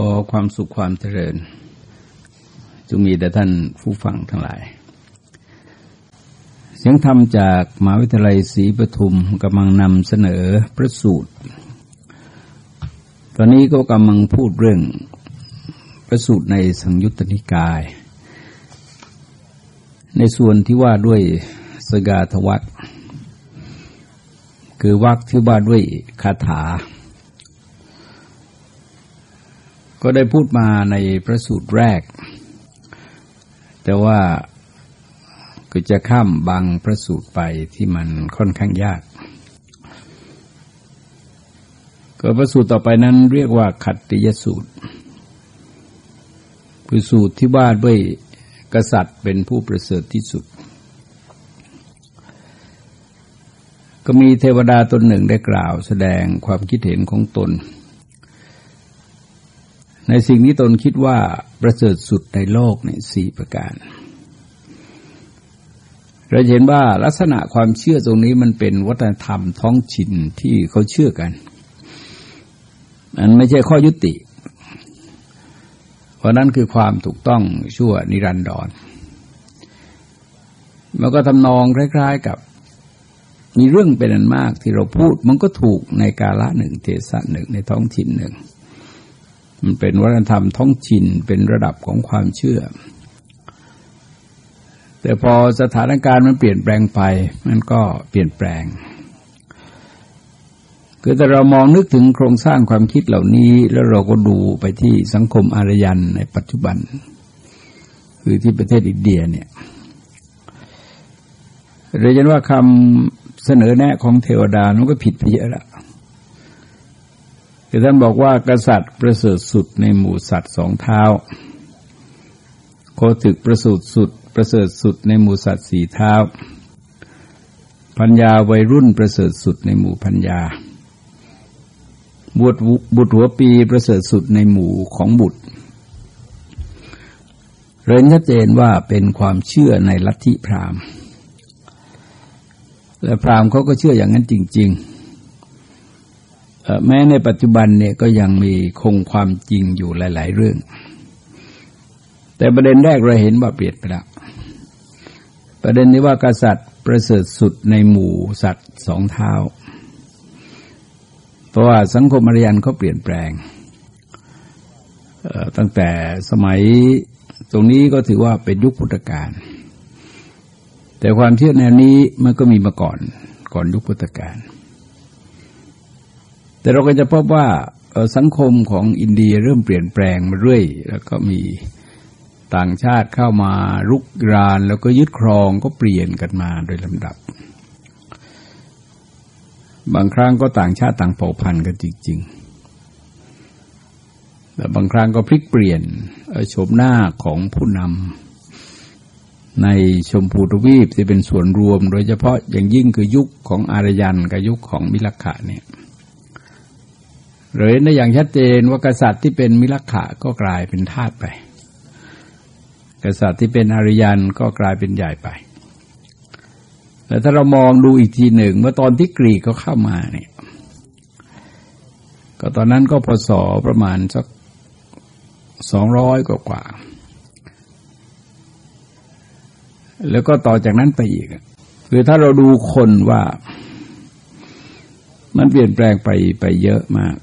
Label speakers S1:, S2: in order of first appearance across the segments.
S1: ขอความสุขความเจริญจงมีแต่ท่านผู้ฟังทั้งหลาย เสียงธรรมจากมหาวิทยาลัยศรีปทุมกำลังนำเสนอพระสูตร ตอนนี้ก็กำลังพูดเรื่องพระสูตรในสังยุตตนิกาย ในส่วนที่ว่าด้วยสกาทวัตคือวักที่ว่าด้วยคาถา ก็ได้พูดมาในพระสูตรแรก แต่ว่าก็จะข้ามบางพระสูตรไปที่มันค่อนข้างยาก ก็พระสูตรต่อไปนั้นเรียกว่าขัตติยสูตร คือสูตรที่ว่าด้วยกษัตริย์เป็นผู้ประเสริฐที่สุด ก็มีเทวดาตนหนึ่งได้กล่าวแสดงความคิดเห็นของตน ในสิ่งนี้ตนคิดว่าประเสริฐสุดในโลกในสี่ประการ เราเห็นว่าลักษณะความเชื่อตรงนี้มันเป็นวัฒนธรรมท้องถิ่นที่เขาเชื่อกัน มันไม่ใช่ข้อยุติ เพราะนั้นคือความถูกต้องชั่วนิรันดร มันก็ทำนองคล้าย ๆกับมีเรื่องเป็นอันมากที่เราพูดมันก็ถูกในกาละหนึ่งเทศะหนึ่งในท้องถิ่นหนึ่ง มันเป็นวัฒนธรรมท้องถิ่นเป็นระดับของความเชื่อ แต่พอสถานการณ์มันเปลี่ยนแปลงไป มันก็เปลี่ยนแปลง คือแต่เรามองนึกถึงโครงสร้างความคิดเหล่านี้ แล้วเราก็ดูไปที่สังคมอารยันในปัจจุบัน คือที่ประเทศอินเดียเนี่ยเราเห็นว่าคำเสนอแนะของเทวดามันก็ผิดไปเยอะแล้ว คือท่านบอกว่ากษัตริย์ประเสริฐสุดในหมู่สัตว์สองเท้า โคถึกประสูตรสุด ประเสริฐสุดในหมู่สัตว์สี่เท้า พัญญาวัยรุ่นประเสริฐสุดในหมู่พัญญาบุตรบุตรหัวปีประเสริฐสุดในหมู่ของบุตรเรียนชัดเจนว่าเป็นความเชื่อในลัทธิพราหมณ์และพราหมณ์เขาก็เชื่ออย่างนั้นจริง ๆ แม้ในปัจจุบันเนี่ยก็ยังมีคงความจริงอยู่หลาย ๆ เรื่อง แต่ประเด็นแรกเราเห็นว่าเปลี่ยนไปแล้วประเด็นนี้ว่ากษัตริย์ประเสริฐสุดในหมู่สัตว์สองเท้า เพราะว่าสังคมอารยันเขาเปลี่ยนแปลง ตั้งแต่สมัยตรงนี้ก็ถือว่าเป็นยุคพุทธกาลแต่ความเชื่อแนวนี้มันก็มีมาก่อนก่อนยุคพุทธกาล แต่เราก็จะพบว่าสังคมของอินเดียเริ่มเปลี่ยนแปลงมาเรื่อย แล้วก็มีต่างชาติเข้ามารุกราน แล้วก็ยึดครองก็เปลี่ยนกันมาโดยลำดับ บางครั้งก็ต่างชาติต่างเผ่าพันธุ์กันจริง ๆ แต่บางครั้งก็พลิกเปลี่ยนโฉมหน้าของผู้นำในชมพูทวีปที่เป็นส่วนรวม โดยเฉพาะอย่างยิ่งคือยุคของอารยันกับยุคของมิลขะเนี่ย เลยในอย่างชัดเจนว่ากษัตริย์ที่เป็นมิลขะก็กลายเป็นทาสไป กษัตริย์ที่เป็นอริยันก็กลายเป็นใหญ่ไปแต่ถ้าเรามองดูอีกทีหนึ่งเมื่อตอนที่กรีกเขาเข้ามาเนี่ยก็ตอนนั้นก็พศประมาณสักสองร้อยกว่า แล้วก็ต่อจากนั้นไปอีกคือถ้าเราดูคนว่ามันเปลี่ยนแปลงไปไปเยอะมาก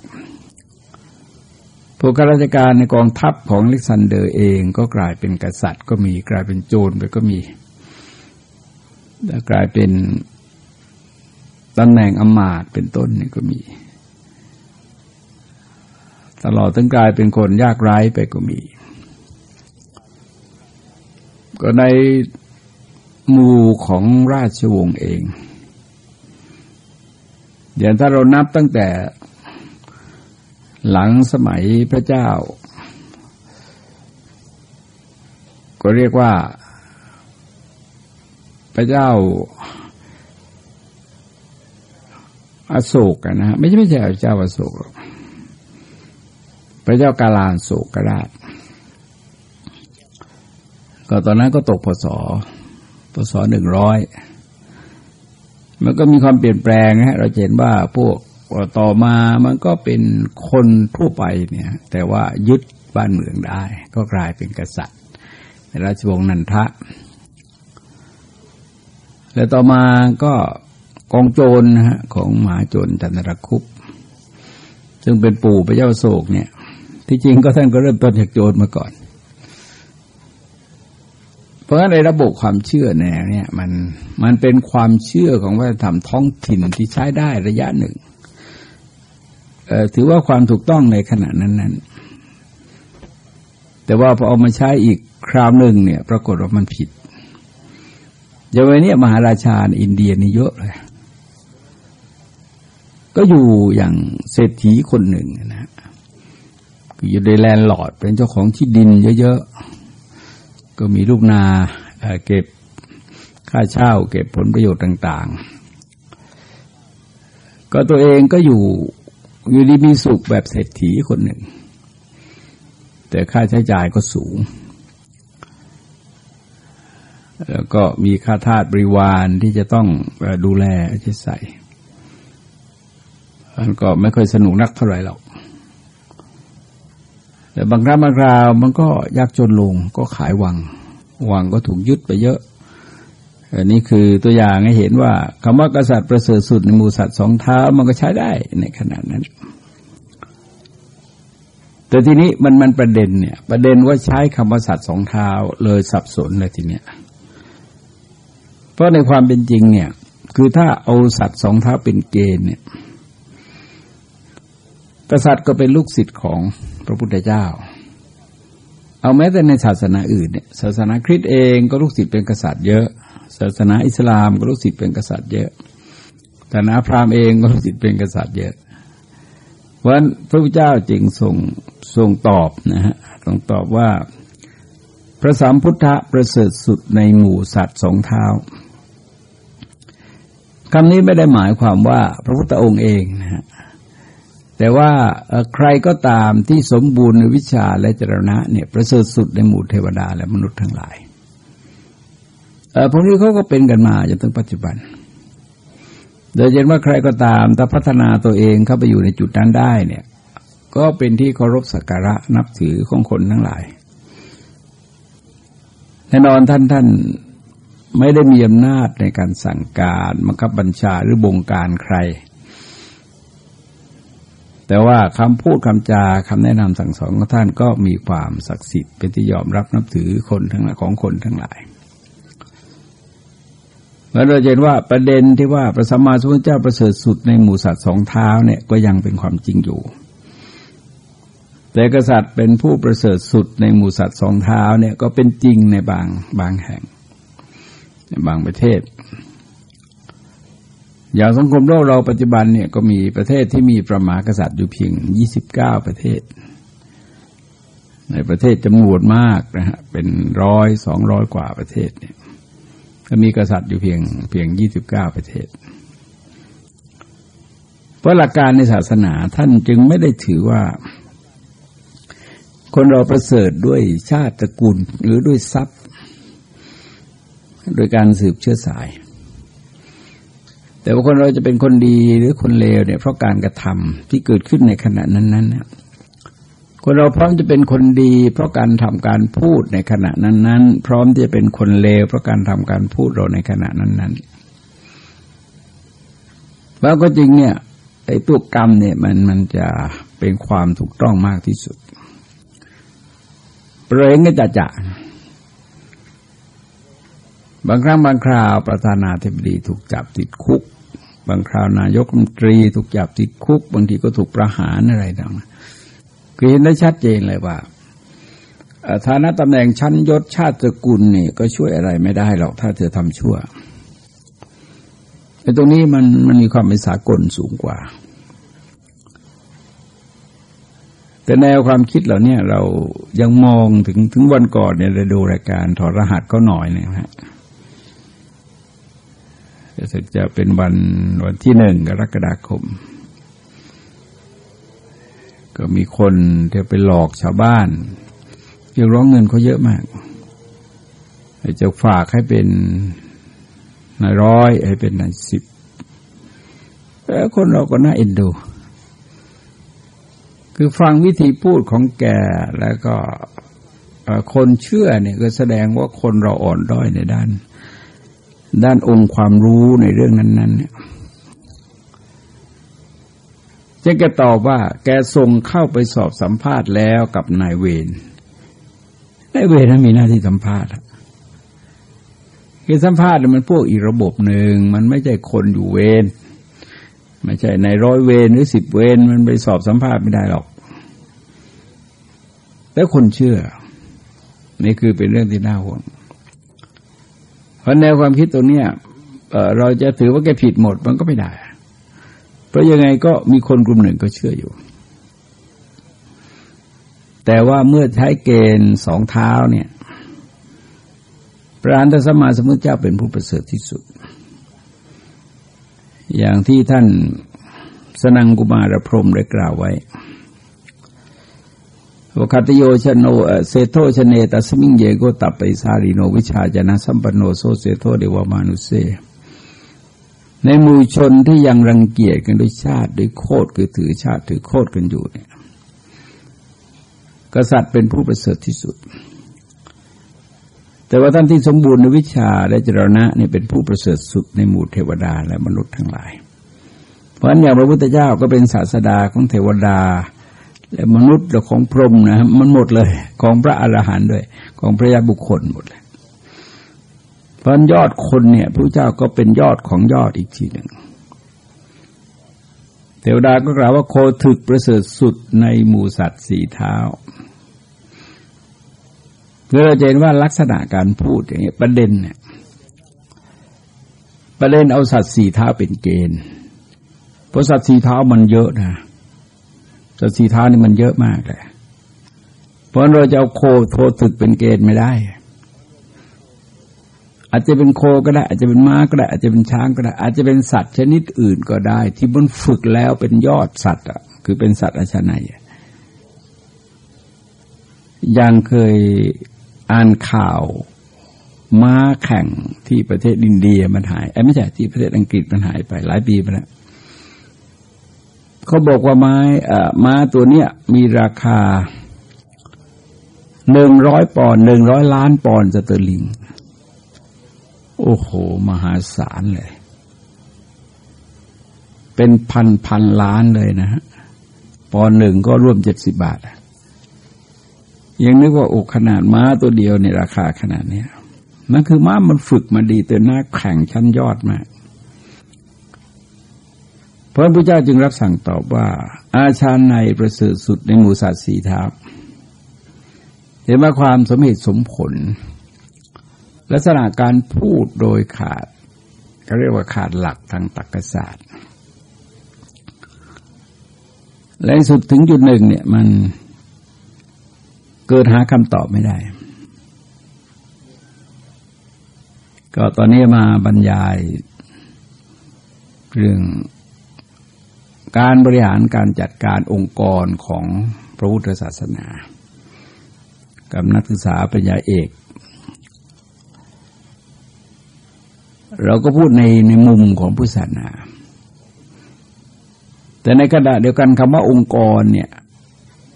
S1: พวกข้าราชการในกองทัพของอเล็กซานเดอร์เองก็กลายเป็นกษัตริย์ ก็มีกลายเป็นโจรไปก็มีแล้วกลายเป็นตำแหน่งอมาตเป็นต้นนี่ก็มี ตลอดถึงกลายเป็นคนยากไร้ไปก็มี ก็ในหมู่ของราชวงศ์เองอย่างถ้าเรานับตั้งแต่ หลังสมัยพระเจ้า ก็เรียกว่า พระเจ้าอโศกนะฮะไม่ใช่ไม่ใช่พระเจ้าอโศกพระเจ้ากาลานโศกกราช ก็ตอนนั้นก็ตกพศพศหนึ่งร้อยมันก็มีความเปลี่ยนแปลงนะเราเห็นว่าพวก ต่อมามันก็เป็นคนทั่วไปเนี่ย แต่ว่ายึดบ้านเมืองได้ ก็กลายเป็นกษัตริย์ ในราชวงศ์นันทะ แล้วต่อมาก็กองโจรนะฮะของมหาโจรจันทรคุปซึ่งเป็นปู่พระเจ้าโศกเนี่ย ที่จริงก็ท่านก็เริ่มต้นจากโจรมาก่อน เพราะฉะนั้นในระบบความเชื่อแนวเนี่ย มันมันเป็นความเชื่อของวัฒนธรรมท้องถิ่นที่ใช้ได้ระยะหนึ่ง ถือว่าความถูกต้องในขณะนั้นนั้นแต่ว่าพอเอามาใช้อีกคราวหนึ่งเนี่ย ปรากฏว่ามันผิดอย่างวันนี้มหาราชาอินเดียนี่เยอะเลย ก็อยู่อย่างเศรษฐีคนหนึ่งนะอยู่ใน landlord เป็นเจ้าของที่ดินเยอะๆ ก็มีลูกนาเก็บค่าเช่า เก็บผลประโยชน์ต่าง ๆ ก็ตัวเองก็อยู่ อยู่ดีมีสุขแบบเศรษฐีคนหนึ่ง แต่ค่าใช้จ่ายก็สูง แล้วก็มีค่าทาสบริวารที่จะต้องดูแลใช้ใส่มันก็ไม่ค่อยสนุกนักเท่าไหร่หรอกแต่บางครั้งบางคราวมันก็ยากจนลงก็ขายวัง วังก็ถูกยึดไปเยอะ อันนี้คือตัวอย่างให้เห็นว่าคำว่ากษัตริย์ประเสริฐสุดในหมู่สัตว์สองเท้ามันก็ใช้ได้ในขณะนั้น แต่ทีนี้มันมันประเด็นเนี่ย ประเด็นว่าใช้คำว่าสัตว์สองเท้าเลยสับสนเลยทีเนี้ยเพราะในความเป็นจริงเนี่ย คือถ้าเอาสัตว์สองเท้าเป็นเกณฑ์เนี่ยกษัตริย์ก็เป็นลูกศิษย์ของพระพุทธเจ้า เอาแม้แต่ในศาสนาอื่นเนี่ยศาสนาคริสต์เองก็ลูกศิษย์เป็นกษัตริย์เยอะ ศาสนาอิสลามก็ลูกศิษย์เป็นกษัตริย์เยอะศาสนาพราหมณ์เองก็ลูกศิษย์เป็นกษัตริย์เยอะเพราะฉะนั้นพระพุทธเจ้าจึงทรงทรงตอบนะฮะทรงตอบว่า พระสามพุทธะประเสริฐสุดในหมู่สัตว์สองเท้าคำนี้ไม่ได้หมายความว่าพระพุทธองค์เองนะฮะแต่ว่าใครก็ตามที่สมบูรณ์ในวิชาและจรณะเนี่ยประเสริฐสุดในหมู่เทวดาและมนุษย์ทั้งหลาย พวกนี้เขาก็เป็นกันมาจนถึงปัจจุบัน โดยเห็นว่าใครก็ตามถ้าพัฒนาตัวเองเข้าไปอยู่ในจุดนั้นได้เนี่ย ก็เป็นที่เคารพสักการะนับถือของคนทั้งหลาย แน่นอนท่านท่านไม่ได้มีอำนาจในการสั่งการบังคับบัญชาหรือบงการใคร แต่ว่าคำพูดคำจาคำแนะนำสั่งสอนของท่านก็มีความศักดิ์สิทธิ์เป็นที่ยอมรับนับถือคนทั้งของคนทั้งหลาย เมื่อเราเห็นว่าประเด็นที่ว่าพระสัมมาสัมพุทธเจ้าประเสริฐสุดในหมู่สัตว์สองเท้าเนี่ยก็ยังเป็นความจริงอยู่ แต่กษัตริย์เป็นผู้ประเสริฐสุดในหมู่สัตว์สองเท้าเนี่ยก็เป็นจริงในบางบางแห่ง ในบางประเทศ อย่างสังคมโลกเราปัจจุบันเนี่ยก็มีประเทศที่มีประมากษัตริย์อยู่เพียงยี่สิบเก้าประเทศ ในประเทศจำนวนมากนะฮะเป็นร้อยสองร้อยกว่าประเทศเนี่ย ก็มีกษัตริย์อยู่เพียงเพียงยี่สิบเก้าประเทศ เพราะหลักการในศาสนาท่านจึงไม่ได้ถือว่า คนเราประเสริฐด้วยชาติตระกูลหรือด้วยทรัพย์ โดยการสืบเชื้อสาย แต่ว่าคนเราจะเป็นคนดีหรือคนเลวเนี่ยเพราะการกระทำที่เกิดขึ้นในขณะนั้นๆ คนเราพร้อมจะเป็นคนดี เพราะการทำการพูดในขณะนั้น ๆ พร้อมที่จะเป็นคนเลวเพราะการทำการพูดเราในขณะนั้นๆแล้วก็จริงเนี่ยไอ้ตัวกรรมเนี่ยมันมันจะเป็นความถูกต้องมากที่สุดเปรงก็จะจะบางครั้งบางคราวประธานาธิบดีถูกจับติดคุก บางคราวนายกรัฐมนตรีถูกจับติดคุก บางทีก็ถูกประหารอะไรต่าง คือเห็นได้ชัดเจนเลยว่าฐานะตำแหน่งชั้นยศชาติสกุลนี่ก็ช่วยอะไรไม่ได้หรอกถ้าเธอทำชั่วแต่ตรงนี้มันมันมีความเป็นสากลสูงกว่า แต่แนวความคิดเหล่านี้เรายังมองถึงถึงวันก่อนเนี่ยเราดูรายการถอดรหัสก็หน่อยนะฮะจะสึกจะเป็นวันวันที่หนึ่งกรกฎาคม ก็มีคนที่ไปหลอกชาวบ้านเรียกร้องเงินเขาเยอะมากจะฝากให้เป็นนายร้อยให้เป็นนายสิบแล้วคนเราก็น่าเอ็นดู คือฟังวิธีพูดของแกแล้วก็คนเชื่อเนี่ยก็แสดงว่าคนเราอ่อนด้อยในด้าน ด้านองค์ความรู้ในเรื่องนั้น ๆ เนี่ย จะแกตอบว่า แกส่งเข้าไปสอบสัมภาษณ์แล้วกับนายเวรนายเวรนั้นมีหน้าที่สัมภาษณ์คือสัมภาษณ์มันพวกอีกระบบหนึ่ง มันไม่ใช่คนอยู่เวรไม่ใช่ในร้อยเวรหรือสิบเวรมันไปสอบสัมภาษณ์ไม่ได้หรอกแล้วคนเชื่อ นี่คือเป็นเรื่องที่น่าห่วง เพราะแนวความคิดตัวเนี้ยเราจะถือว่าแกผิดหมดมันก็ไม่ได้ เพราะยังไงก็มีคนกลุ่มหนึ่งก็เชื่ออยู่ แต่ว่าเมื่อใช้เกณฑ์สองเท้าเนี่ย พระอรหันตสัมมาสัมพุทธเจ้าเป็นผู้ประเสริฐที่สุด อย่างที่ท่านสนังกุมารพรหมได้กล่าวไว้ว่า ขัตติโย เสฏโฐ ชะเนตัสมิงเยโคตตะปะฏิสาริโนวิชชาจะระณะสัมปันโนโส เสฏโฐ เทวะมานุเส ในหมู่ชนที่ยังรังเกียจกันด้วยชาติด้วยโคตรคือถือชาติถือโคตรกันอยู่เนี่ย กษัตริย์เป็นผู้ประเสริฐที่สุด แต่ว่าท่านที่สมบูรณ์ในวิชาและจรณะนี่เป็นผู้ประเสริฐสุดในหมู่เทวดาและมนุษย์ทั้งหลาย เพราะฉะนั้นอย่างพระพุทธเจ้าก็เป็นศาสดาของเทวดา และมนุษย์และของพรหมนะมันหมดเลย ของพระอรหันต์ด้วย ของพระยาบุคคลหมดเลย เพราะยอดคนเนี่ยพระเจ้าก็เป็นยอดของยอดอีกทีหนึ่งเทวดาก็กล่าวว่าโคถึกประเสริฐสุดในหมู่สัตว์สี่เท้าคือเราจะเห็นว่าลักษณะการพูดอย่างนี้ประเด็นเนี่ยประเด็นเอาสัตว์สี่เท้าเป็นเกณฑ์เพราะสัตว์สี่เท้ามันเยอะนะสัตว์สี่เท้านี่มันเยอะมากเลยเพราะเราจะเอาโคโทตึกเป็นเกณฑ์ไม่ได้ อาจจะเป็นโคก็ได้ อาจจะเป็นม้าก็ได้ อาจจะเป็นช้างก็ได้ อาจจะเป็นสัตว์ชนิดอื่นก็ได้ ที่มันฝึกแล้วเป็นยอดสัตว์อะคือเป็นสัตว์อาชนัยยังเคยอ่านข่าวม้าแข่งที่ประเทศอินเดียมันหายไอ้ไม่ใช่ที่ประเทศอังกฤษมันหายไปหลายปีไปแล้วเขาบอกว่าไม้ม้าตัวเนี้ยมีราคาหนึ่งร้อยปอนด์หนึ่งร้อยล้านปอนด์สเตอร์ลิง โอ้โห มหาศาลเลย เป็นพันพันล้านเลยนะฮะปอนหนึ่งก็ร่วมเจ็ดสิบบาท ยังนึกว่าอกขนาดม้าตัวเดียวในราคาขนาดนี้นั่นคือม้ามันฝึกมาดีแต่หน้าแข่งชั้นยอดมากพระพุทธเจ้าจึงรับสั่งตอบว่า อาชาในประเสริฐสุดในหมู่สัตว์สีทับเห็นว่าความสมเหตุสมผล ลักษณะการพูดโดยขาดเขาเรียกว่าขาดหลักทางตรรกศาสตร์ และสุดถึงจุดหนึ่งเนี่ยมันเกิดหาคำตอบไม่ได้ ก็ตอนนี้มาบรรยายเรื่องการบริหารการจัดการองค์กรของพระพุทธศาสนา กับนักศึกษาปริญญาเอก เราก็พูดในในมุมของพุทธศาสนา แต่ในกระดาษเดียวกันคำว่าองค์กรเนี่ย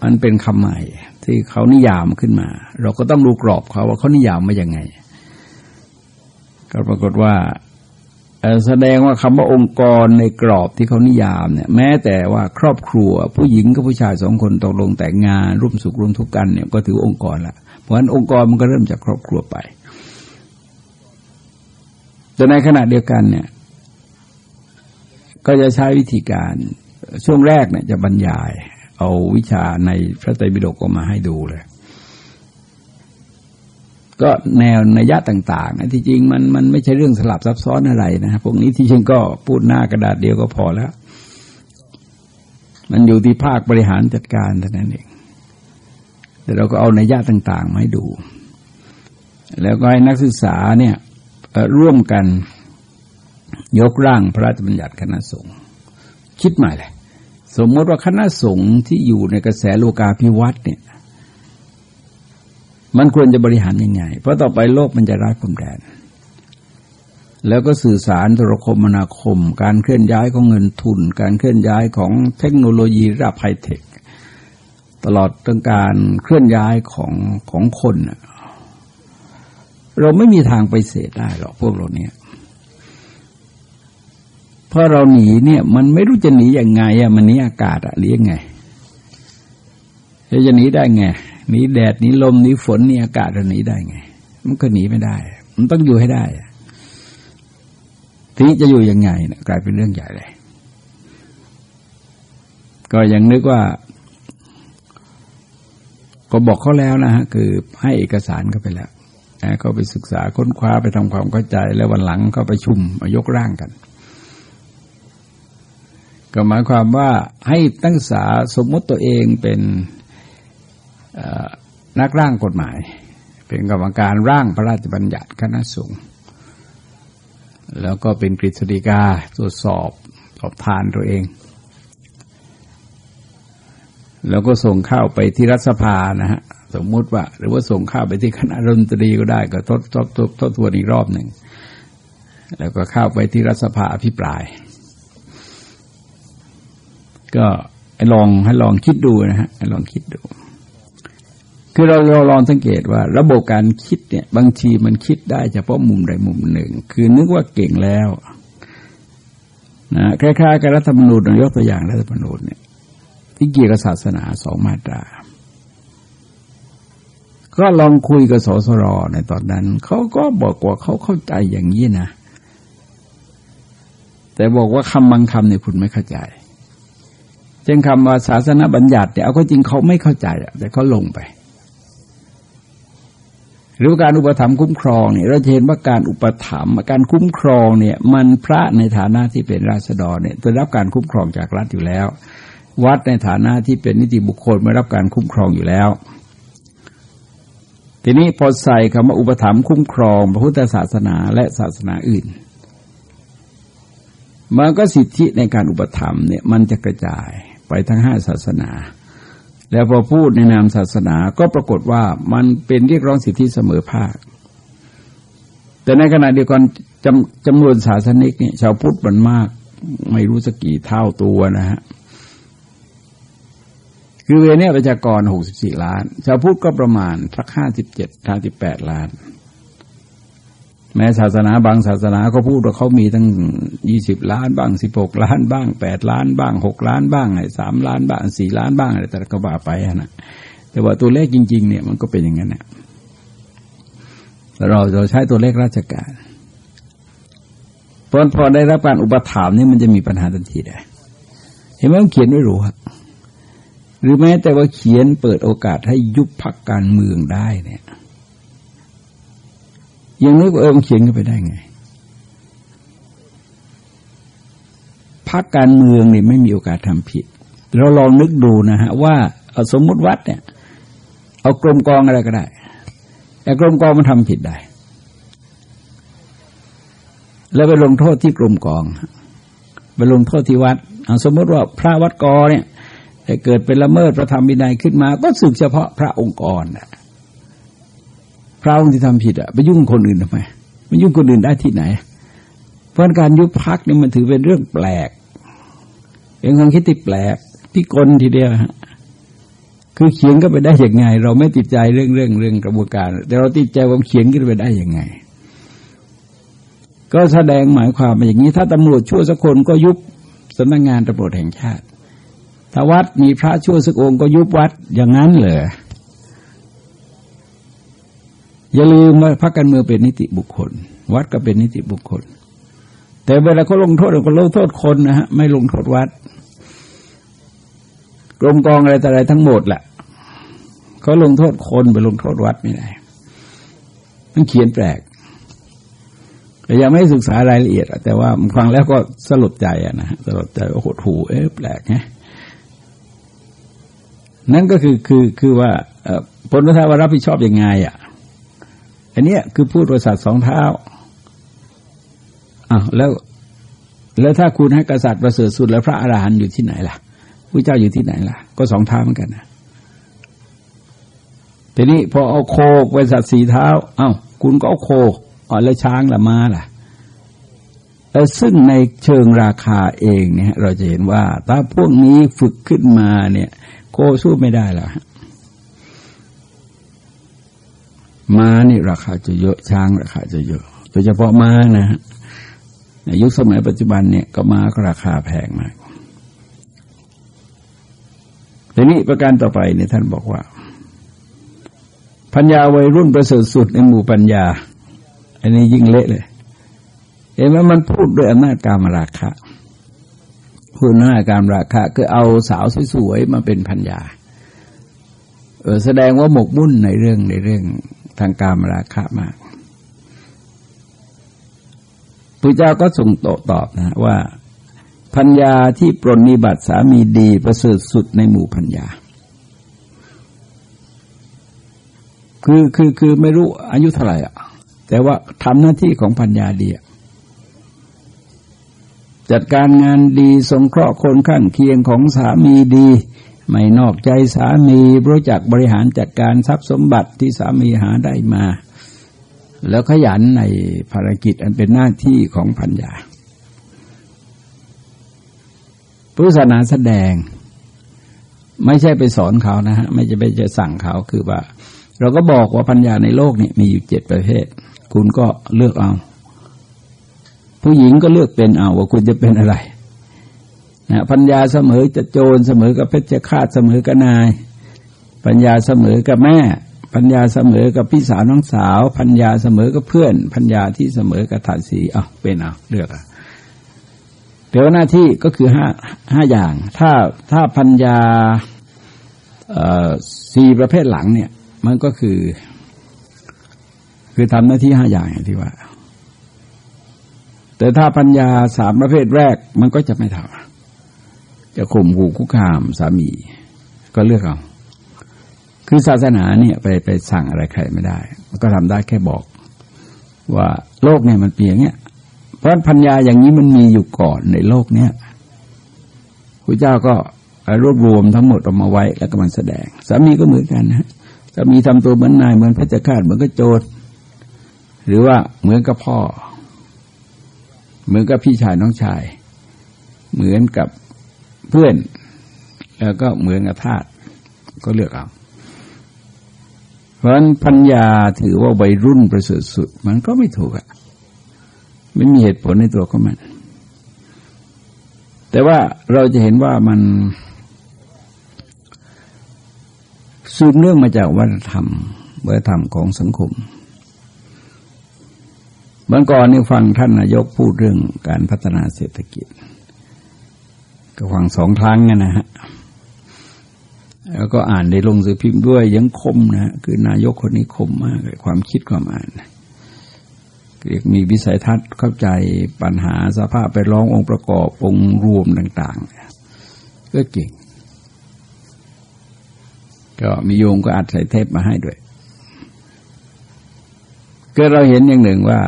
S1: มันเป็นคำใหม่ ที่เขานิยามขึ้นมา เราก็ต้องดูกรอบเขาว่าเขานิยามมาอย่างไง ก็ปรากฏว่าแสดงว่าคำว่าองค์กรในกรอบที่เขานิยามเนี่ย แม้แต่ว่าครอบครัว ผู้หญิงกับผู้ชายสองคนตกลงแต่งงานร่วมสุขร่วมทุกข์กันเนี่ยก็ถือองค์กรละเพราะฉะนั้นองค์กรมันก็เริ่มจากครอบครัวไป แต่ในขณะเดียวกันเนี่ย ก็จะใช้วิธีการช่วงแรกเนี่ยจะบรรยาย เอาวิชาในพระไตรปิฎกออกมาให้ดูเลย ก็แนวนัยะต่างๆนะที่จริงมันมันไม่ใช่เรื่องสลับซับซ้อนอะไรนะพวกนี้ที่จริงก็พูดหน้ากระดาษเดียวก็พอแล้ว มันอยู่ที่ภาคบริหารจัดการเท่านั้นเองแต่เราก็เอานัยยะต่างๆมาให้ดู แล้วก็ให้นักศึกษาเนี่ย ร่วมกันยกร่างพระราชบัญญัติคณะสงฆ์คิดใหม่เลยสมมติว่าคณะสงฆ์ที่อยู่ในกระแสโลกาภิวัตน์เนี่ย มันควรจะบริหารยังไง เพราะต่อไปโลกมันจะร้ายพรมแดน แล้วก็สื่อสารโทรคมนาคม การเคลื่อนย้ายของเงินทุน การเคลื่อนย้ายของเทคโนโลยีระดับไฮเทค ตลอดตั้งการเคลื่อนย้ายของของคน เราไม่มีทางไปเสดได้หรอกพวกเราเนี่ยเพราะเราหนีเนี่ยมันไม่รู้จะหนียังไงอะมันหนีอากาศอะหรือยังไงจะหนีได้ไงหนีแดดหนีลมหนีฝนหนีอากาศเราหนีได้ไง มันก็หนีไม่ได้ มันต้องอยู่ให้ได้ทีจะอยู่ยังไงนะกลายเป็นเรื่องใหญ่เลย ก็ยังนึกว่า ก็บอกเขาแล้วนะฮะคือให้เอกสารเขาไปแล้ว เขาไปศึกษาค้นคว้าไปทำความเข้าใจ แล้ววันหลังก็ไปชุมมายกร่างกัน ก็หมายความว่าให้ตั้งษาสมมติตัวเองเป็นนักร่างกฎหมาย เป็นกรรมการร่างพระราชบัญญัติคณะสงฆ์แล้วก็เป็นกฤษฎีกาตรวจสอบสอบทานตัวเอง แล้วก็ส่งข้าวไปที่รัฐสภานะฮะสมมุติว่า หรือว่าส่งข้าวไปที่คณะรัฐมนตรีก็ได้ก็ทดทบทบทบทวนอีกรอบหนึ่งแล้วก็เข้าไปที่รัฐสภาอภิปราย ก็ให้ลองให้ลองคิดดูนะฮะให้ลองคิดดู คือเราเราลองสังเกตว่า ระบบการคิดเนี่ย บางทีมันคิดได้เฉพาะมุมใดมุมหนึ่ง คือนึกว่าเก่งแล้วนะคล้ายๆกับรัฐธรรมนูญยกตัวอย่างรัฐธรรมนูญเนี่ย ที่เกี่ยวกับศาสนาสองมาตรา ก็ลองคุยกับสสรในตอนนั้น เขาก็บอกว่าเขาเข้าใจอย่างนี้นะ แต่บอกว่าคำบางคำเนี่ยคุณไม่เข้าใจเช่นคำว่าศาสนาบัญญัติเนี่ยเอาก็จริงเขาไม่เข้าใจแต่เขาลงไปหรือการอุปถัมภ์คุ้มครองเนี่ยเราเห็นว่าการอุปถัมภ์การคุ้มครองเนี่ย มันพระในฐานะที่เป็นราษฎรเนี่ยจะรับการคุ้มครองจากรัฐอยู่แล้ว วัดในฐานะที่เป็นนิติบุคคลไม่รับการคุ้มครองอยู่แล้ว ทีนี้พอใส่คำว่าอุปถัมภ์คุ้มครองพระพุทธศาสนาและศาสนาอื่นมันก็สิทธิในการอุปถัมภ์เนี่ยมันจะกระจายไปทั้งห้าศาสนา แล้วพอพูดในนามศาสนาก็ปรากฏว่ามันเป็นเรียกร้องสิทธิเสมอภาค แต่ในขณะเดียวกันจำจำนวนศาสนิกเนี่ยชาวพุทธมันมาก ไม่รู้สักกี่เท่าตัวนะฮะ คือเวเนี้ประชากรหกสิบสี่ล้าน ชาวพุทธก็ประมาณสักห้าสิบเจ็ดห้าสิบแปดล้าน แม้ศาสนาบางศาสนาเขาพูดว่าเขามีตั้งยี่สิบล้านบ้างสิบหกล้านบ้างแปดล้านบ้างหกล้านบ้างไอ้สามล้านบ้างสี่ล้านบ้างอะไรแต่ก็ว่าไปนะแต่ว่าตัวเลขจริง ๆ เนี่ยมันก็เป็นอย่างนั้นเนี่ยเราเราใช้ตัวเลขราชการพอพอได้รับการอุปถัมภ์นี่มันจะมีปัญหาทันทีเลยเห็นไหมมันเขียนไม่รู้ครับ หรือแม้แต่ว่าเขียนเปิดโอกาสให้ยุบพักการเมืองได้เนี่ยยังนึกว่าเออมันเขียนกันไปได้ไงพักการเมืองเนี่ยไม่มีโอกาสทำผิด เราลองนึกดูนะฮะว่าเอาสมมติวัดเนี่ย เอากรมกองอะไรก็ได้ แต่กรมกองมันทำผิดได้ แล้วไปลงโทษที่กรมกองไปลงโทษที่วัดเอาสมมติว่าพระวัดกอเนี่ย เกิดเป็นละเมิดพระธรรมวินัยขึ้นมา ก็สึกเฉพาะพระองค์กรนะพระองค์ที่ทำผิดอะไปยุ่งคนอื่นทำไมไม่ยุ่งคนอื่นได้ที่ไหน เพราะการยุบพักนี่มันถือเป็นเรื่องแปลก เป็นความคิดที่แปลกพิกลทีเดียวฮะคือเขียนก็ไปได้อย่างไง เราไม่ติดใจเรื่องเรื่องเรื่องกระบวนการ แต่เราติดใจว่าเขียนขึ้นไปได้อย่างไง ก็แสดงหมายความมาอย่างนี้ ถ้าตำรวจชั่วสักคนก็ยุบสำนักงงานตำรวจแห่งชาติ ถ้าวัดมีพระชั่วสักองค์ก็ยุบวัดอย่างนั้นเลยอย่าลืมว่าพรรคการเมืองเป็นนิติบุคคล วัดก็เป็นนิติบุคคล แต่เวลาเขาลงโทษเขาลงโทษคนนะฮะไม่ลงโทษวัดกรมกองอะไรแต่อะไรทั้งหมดแหละเขาลงโทษคนไปลงโทษวัดไม่ได้มันเขียนแปลกแต่ยังไม่ศึกษารายละเอียดแต่ว่าฟังแล้วก็สลดใจอะนะสลดใจโอ้โหถูเอ๊ะแปลกไง นั่นก็คือคือคือว่าผลท้าว่ารับผิดชอบอยังไงอะอันนี้คือพูดประสาทสองเท้าอ้าวแล้วแล้วถ้าคุณให้กษัตริย์ประเสริฐสุดแล้วพระอรหันต์อยู่ที่ไหนล่ะพระเจ้าอยู่ที่ไหนล่ะ ก็สองเท้าเหมือนกันนะทีนี้พอเอาโคไปสัตว์สีเท้า เอา้า คุณก็เอาโคอ๋อแล้วช้างละมาล่ะซึ่งในเชิงราคาเองเนี่ยเราจะเห็นว่า ถ้าพวกนี้ฝึกขึ้นมาเนี่ย โกสู้ไม่ได้ล้วม้านี่ราคาจะเยอะช้างราคาจะเยอะโดยเฉพาะม้านะฮะในยุคสมัยปัจจุบันเนี่ยก็ม้าก็ราคาแพงมากทีนี้ประการต่อไปเนี่ยท่านบอกว่า ปัญญาวัยรุ่นประเสริฐสุดในหมู่ปัญญา อันนี้ยิ่งเละเลย เห็นไหมมันพูดด้วยอำนาจการมราคะ พูดอำนาการราคะคือเอาสาวสวยๆมาเป็นพัญญาเออแสดงว่าหมกมุ่นในเรื่องในเรื่องทางการราคะมากพระเจ้าก็ส่งโตตอบนะว่าพัญญาที่ปรนนิบัติสามีดีประเสริฐสุดในหมู่พัญญา คือคือคือไม่รู้อายุเท่าไหร่อะ แต่ว่าทำหน้าที่ของพัญญาดี จัดการงานดีสงเคราะห์คนข้างเคียงของสามีดี ไม่นอกใจสามีรู้จักบริหารจัดการทรัพย์สมบัติที่สามีหาได้มา แล้วขยันในภารกิจอันเป็นหน้าที่ของพัญญาพุทธศาสนาแสดง ไม่ใช่ไปสอนเขานะฮะไม่จะไปจะสั่งเขาคือว่า เราก็บอกว่าปัญญาในโลกนี่มีอยู่เจ็ดประเภท คุณก็เลือกเอา ผู้หญิงก็เลือกเป็นเอาว่าคุณจะเป็นอะไรนะปัญญาเสมอจะโจรเสมอกับเพชฌฆาตเสมอกับนาย ปัญญาเสมอกับแม่ ปัญญาเสมอกับพี่สาวน้องสาว ปัญญาเสมอกับเพื่อน ปัญญาที่เสมอกับถานสีเอาเป็นเอาเลือกเอาเดี๋ยวหน้าที่ก็คือห้าห้าอย่าง ถ้าถ้าปัญญาสี่ประเภทหลังเนี่ย มันก็คือ คือทำหน้าที่ห้าอย่างอย่างที่ว่า แต่ถ้าปัญญาสามประเภทแรกมันก็จะไม่ทำจะข่มขู่คุกคามสามี ก็เลือกเอาคือศาสนาเนี่ยไปไปสั่งอะไรใครไม่ได้ มันก็ทำได้แค่บอก ว่าโลกเนี่ยมันเปลี่ยนเนี้ยเพราะปัญญาอย่างนี้มันมีอยู่ก่อนในโลกเนี้ยพระเจ้าก็รวบรวมทั้งหมดออกมาไว้แล้วก็มันแสดง สามีก็เหมือนกันนะสามีทำตัวเหมือนนายเหมือนพระเจ้าข้าเหมือนกับโจรหรือว่าเหมือนกับพ่อ เหมือนกับพี่ชายน้องชาย เหมือนกับเพื่อน แล้วก็เหมือนกับทาสก็เลือกเอาเพราะนั้นปัญญาถือว่าวัยรุ่นประเสริฐสุด มันก็ไม่ถูกอะไม่มีเหตุผลในตัวของมัน แต่ว่าเราจะเห็นว่ามันสืบเนื่องมาจากวัฒนธรรมวัฒนธรรมของสังคม เมื่อก่อนนี่ฟังท่านนายกพูดเรื่องการพัฒนาเศรษฐกิจ ก็ฟังสองครั้งนะฮะแล้วก็อ่านได้ลงสือพิมพ์ด้วยยังคมนะคือนายกคนนี้คมมากเลยความคิดความอ่านเรียกมีวิสัยทัศน์เข้าใจปัญหาสภาพไปร้ององค์ประกอบองค์รวมต่าง ๆ ก็เก่ง ก็มีโยมก็อัดใส่เทปมาให้ด้วยก็เราเห็นอย่างหนึ่งว่า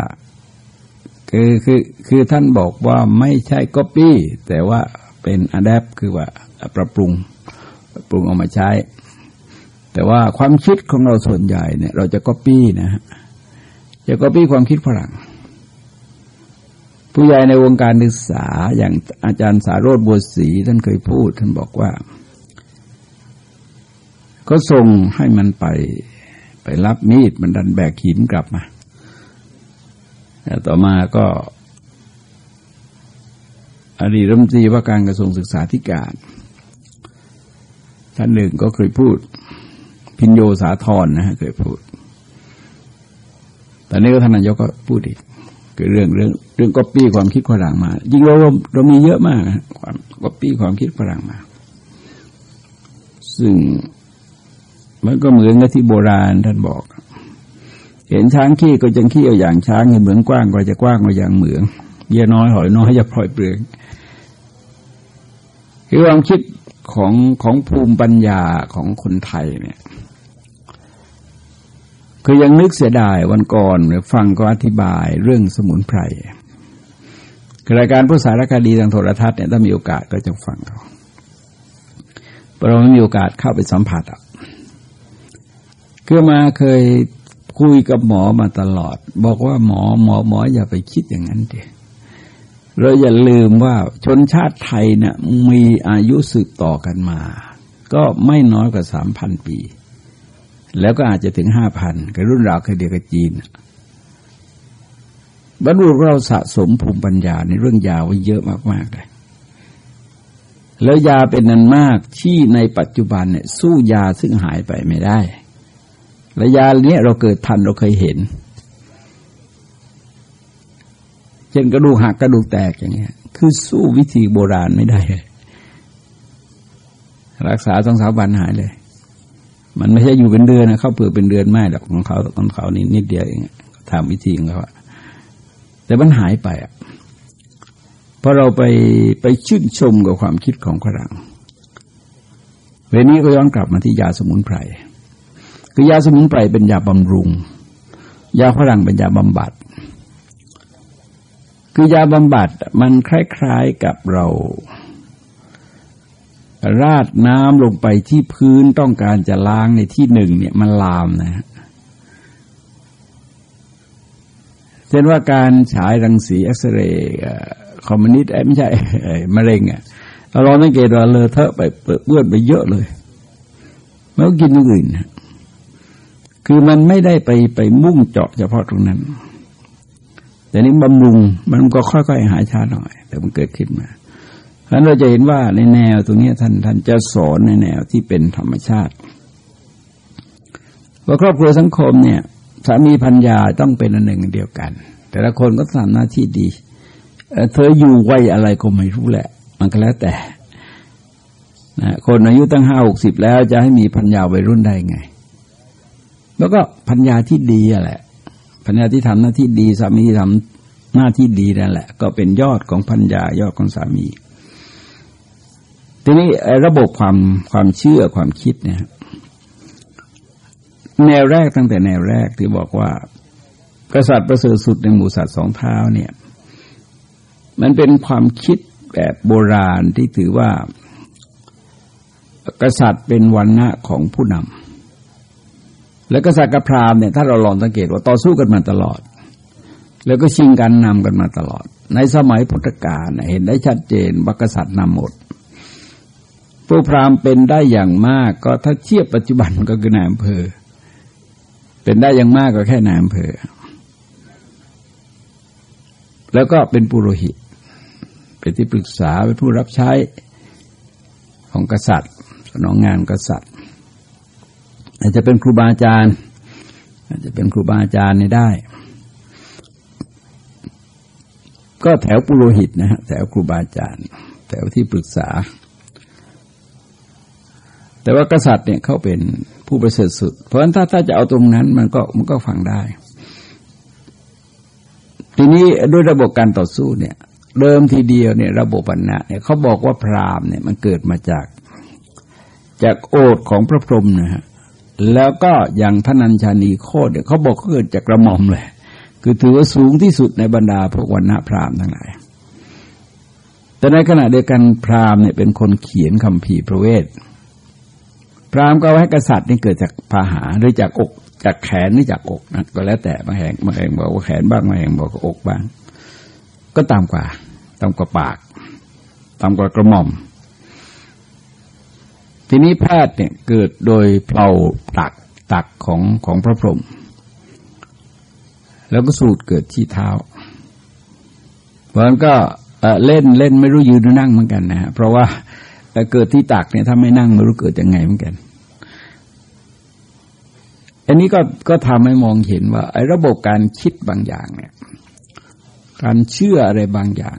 S1: คือคือคือท่านบอกว่าไม่ใช่ก๊อปปี้แต่ว่าเป็น adapt คือว่าปรับปรุงปรับปรุงเอามาใช้ แต่ว่าความคิดของเราส่วนใหญ่เนี่ยเราจะก๊อปปี้นะฮะจะก๊อปปี้ความคิดฝรั่ง ผู้ใหญ่ในวงการศึกษาอย่างอาจารย์สารโรธบัวศรีท่านเคยพูด ท่านบอกว่าก็ส่งให้มันไปไปรับมีดมันดันแบกหินกลับมา ต่อมาก็อดีตรัฐมนตรีว่าการกระทรวงศึกษาธิการ ท่านหนึ่งก็เคยพูด พินโยสาธรนะฮะเคยพูด ตอนนี้ก็ท่านนายกก็พูดอีกคือเรื่องเรื่องเรื่องก๊อปปี้ความคิดฝรั่งมาจริงเราเรามีเยอะมากความก๊อปปี้ความคิดฝรั่งมา ซึ่งมันก็เหมือนกับที่โบราณท่านบอก เห็นช้างขี้ก็จะขี้เอาอย่างช้างเห็นเหมืองกว้างก็จะกว้างเอาอย่างเหมืองเยี่ยน้อยหอยน้อยจะปล่อยเปลืองคือความคิดของของภูมิปัญญาของคนไทยเนี่ยคือยังนึกเสียดายวันก่อนฟังก็อธิบายเรื่องสมุนไพรรายการผู้สารคดีทางโทรทัศน์เนี่ยถ้ามีโอกาสก็จะฟังเขาเราไม่มีโอกาสเข้าไปสัมผัสอะคือมาเคย คุยกับหมอมาตลอด บอกว่าหมอหมอหมออย่าไปคิดอย่างนั้นเดีเราอย่าลืมว่าชนชาติไทยเนะ่ยมีอายุสืบต่อกันมา ก็ไม่น้อยกว่าสามพันปี แล้วก็อาจจะถึงห้าพันกับรุ่นราวเคยเดียวกับจีนบรรลุเราสะสมภูมิปัญญาในเรื่องยาไว้เยอะมากๆเลยแล้วยาเป็นนันมากที่ในปัจจุบันเนี่ยสู้ยาซึ่งหายไปไม่ได้ และยาเนี้ยเราเกิดทันเราเคยเห็น เช่นกระดูกหักกระดูกแตกอย่างเงี้ย คือสู้วิธีโบราณไม่ได้เลยรักษาต้องสาวันหายเลย มันไม่ใช่อยู่เป็นเดือนนะเข้าเปลือกเป็นเดือนไม่หรอกของเขาของเขานี่นิดเดียวเองทำวิธีของเขาแต่มันหายไปอะพอเราไปไปชื่นชมกับความคิดของฝรั่งเวนี้ก็ย้อนกลับมาที่ยาสมุนไพร คือยาสมุนไพรเป็นยาบำรุง ยาฝรั่งเป็นยาบำบัด คือยาบำบัดมันคล้ายๆกับเรา ราดน้ำลงไปที่พื้นต้องการจะล้างในที่หนึ่งเนี่ยมันลามนะเช่นว่าการฉายรังสีเอ็กซเรย์คอมมิวนิสต์ไม่ใช่มะเร็งอะเราลองสังเกตว่าเลอะเทอะไปเปื้อนไปเยอะเลย แล้วกินอื่น คือมันไม่ได้ไปไปมุ่งเจาะเฉพาะตรงนั้น แต่นี้บำรุงมันก็ค่อยๆหายช้าหน่อย แต่มันเกิดขึ้นมาเพราะนั้นเราจะเห็นว่าในแนวตรงนี้ท่านท่านจะสอนในแนวที่เป็นธรรมชาติว่าครอบครัวสังคมเนี่ยสามีพัญญาต้องเป็นอันหนึ่งเดียวกัน แต่ละคนก็ทำหน้าที่ดี เธออยู่ไว้อะไรก็ไม่รู้แหละ มันก็แล้วแต่นะคนอายุตั้งห้าหกสิบแล้วจะให้มีพัญญาวัยรุ่นได้ไง แล้วก็พัญญาที่ดีอะแหละพัญญาที่ทำหน้าที่ดีสามีที่ทำหน้าที่ดีนั่นแหละ ก็เป็นยอดของพัญญายอดของสามี ทีนี้ระบบความความเชื่อความคิดเนี่ยแนวแรกตั้งแต่แนวแรกที่บอกว่ากษัตริย์ประเสริฐสุดในหมู่สัตว์สองเท้าเนี่ย มันเป็นความคิดแบบโบราณที่ถือว่า กษัตริย์เป็นวันณะของผู้นำ และกษัตว์กับพราหมณ์เนี่ยถ้าเราลองสังเกตว่าต่อสู้กันมาตลอด แล้วก็ชิงกันนำกันมาตลอด ในสมัยพุทธกาลเห็นได้ชัดเจนว่ากษัตริย์นำหมดผู้พราหมณ์เป็นได้อย่างมากก็ถ้าเทียบปัจจุบันก็คือนายอำเภอ เป็นได้อย่างมากก็แค่นายอำเภอ แล้วก็เป็นปุโรหิต เป็นที่ปรึกษาเป็นผู้รับใช้ของกษัตริย์สนองงานกษัตริย์ อาจจะเป็นครูบาอาจารย์อาจจะเป็นครูบาอาจารย์ในได้ ก็แถวปุโรหิตนะฮะแถวครูบาอาจารย์ แถวที่ปรึกษา แต่ว่ากษัตริย์เนี่ยเขาเป็นผู้ประเสริฐสุด เพราะฉะนั้นถ้าถ้าจะเอาตรงนั้นมันก็มันก็ฟังได้ ทีนี้ด้วยระบบการต่อสู้เนี่ยเดิมทีเดียวเนี่ยระบบปัญญาเนี่ยเขาบอกว่าพราหมณ์เนี่ยมันเกิดมาจาก จากโอทของพระพรหมนะฮะ แล้วก็อย่างทนัญชานีโคดเนี่ยเขาบอกเขาเกิดจากกระหม่อมเลย คือถือว่าสูงที่สุดในบรรดาพวกวันณะพราหมณ์ทั้งหลาย แต่ในขณะเดียวกันพราหมณ์เนี่ยเป็นคนเขียนคำภีพระเวท พราหมณ์ก็ให้กษัตริย์นี่เกิดจากพาหาหรือจากอกจากแขนหรือจากอกนะก็แล้วแต่บางแห่งบางแห่งบอกว่าแขนบ้างบางแห่งบอกว่าอกบ้าง ก็ตามกว่าตามกว่าปากตามกว่ากระหม่อม ทีนี้แพทย์เนี่ยเกิดโดยเปล่าตักตักของของพระพรหมแล้วก็สูตรเกิดที่เท้า เพราะนั้นก็เล่นเล่นไม่รู้ยืนหรือนั่งเหมือนกันนะฮะเพราะว่าเกิดที่ตักเนี่ยถ้าไม่นั่งไม่รู้เกิดยังไงเหมือนกัน อันนี้ก็ก็ทำให้มองเห็นว่าไอ้ระบบการคิดบางอย่างเนี่ยการเชื่ออะไรบางอย่าง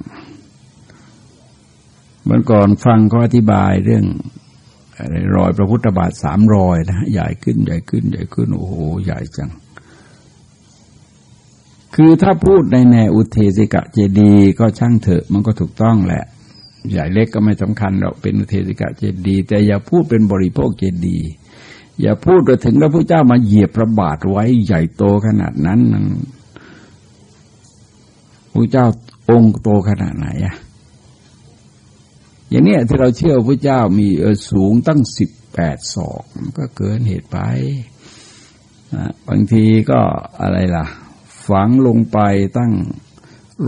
S1: เมื่อก่อนฟังเขาอธิบายเรื่อง รอยพระพุทธบาทสามรอยนะใหญ่ขึ้นใหญ่ขึ้นใหญ่ขึ้นโอ้โหใหญ่จัง คือถ้าพูดในแนวอุเทสิกะเจดีก็ช่างเถอะมันก็ถูกต้องแหละ ใหญ่เล็กก็ไม่สำคัญหรอกเป็นอุเทสิกะเจดี แต่อย่าพูดเป็นบริโภคเจดี อย่าพูดถึงพระพุทธเจ้ามาเหยียบพระบาทไว้ใหญ่โตขนาดนั้นพระเจ้าองค์โตขนาดไหนอะ อย่างนี้ที่เราเชื่อพระเจ้ามีสูงตั้งสิบแปดศอกก็เกินเหตุไปบางทีก็อะไรล่ะ ฝังลงไปตั้ง